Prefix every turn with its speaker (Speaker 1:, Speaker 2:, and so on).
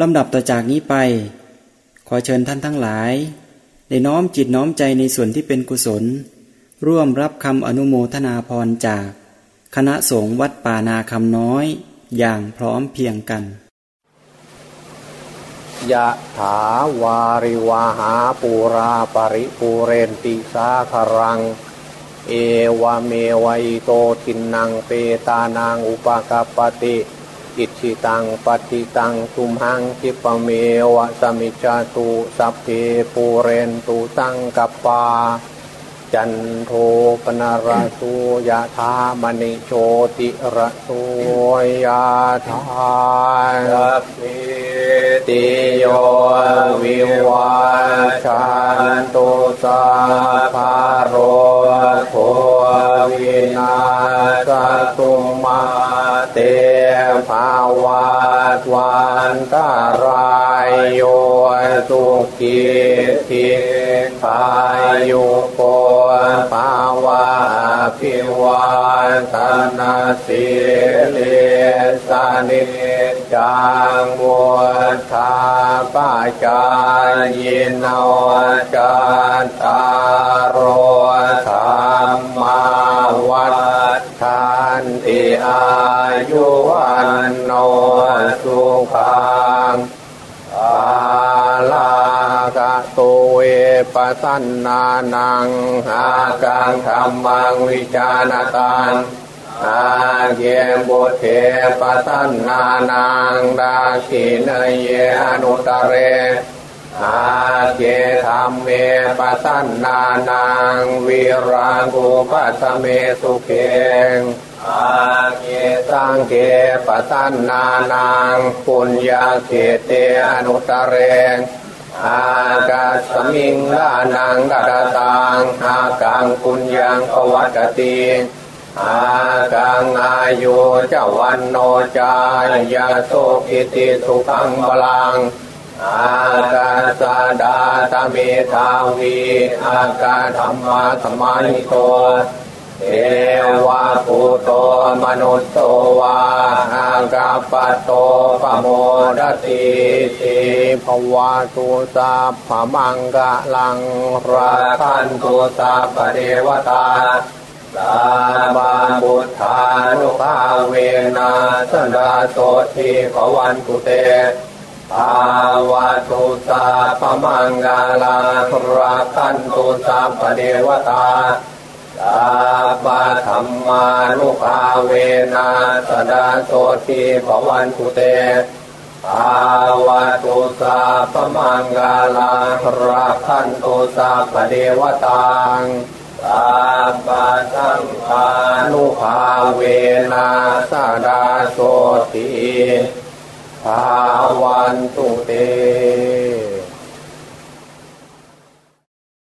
Speaker 1: ลำดับต่อจากนี้ไป ขอเชิญท่านทั้งหลาย ได้น้อมจิตน้อมใจในส่วนที่เป็นกุศล ร่วมรับคำอนุโมทนาพรจาก คณะสงฆ์วัดป่านาคำน้อย อย่างพร้อมเพียงกัน
Speaker 2: ยะถาวาริวาหาปูราปริปูเรนติสาคารัง เอวเมวัยโตทินังเปตานังอุปะกัปปะติ อิจฉิตังปัตถิตัง ตุมหัง ขิปปะเมวะ สะมิชฌะตุสัพเพปูเรนตุ สังกัปปา จันโทปัณณะระโส ยะถา มะณิโชติระโส ยะถาสัพพีติโยวิวัชชันตุสัพพโรโควินาสตุมา เตภาวะวันตารายโยสุขิทิพายุโกภาวะพิวาทนาสิเลสานิจังมุทาปาจายโนจันตา ยุวันโนสุขังลากะตุเวปสันนานังอากังธรรมังวิจารตังอาเยบุเทปสันนานังดาขินเยอนุตเรอาเจธรรมเมปสันนานังวิรังกุปัสเมสุเกง อาเกสังเกปสันนานังปุญญาเกเตอนุตเรงอากาสมิงลานังดาดตังอากังปุญญังปวัตติอัคคังอายุ จะ วัณโณ จะ ยะโสกิตติสุขัง พะลัง อัคคัสสะ ทาตา เมธาวี อัคคะธัมมะสะมาหิโตเท มะนุสโส วา อัคคัปปัตโต ปะโมทะตีติ ภะวะตุสัพพะมังคะลังราคันตุสาปเดวตาสาบาบุทธานุภาเวนะสันดาโสทีขวันตุเตภาวะตุสาพมังกาลังราคันตุสาปเดวตา ตาปะธรรมานุภาเวนะสดาโสทีภวันตุเตภาวะตุสาปมังกาลาราคันตุสาปเดวตังตาปะสังฆานุภาเวนะสดาโสทีภาวันตุเต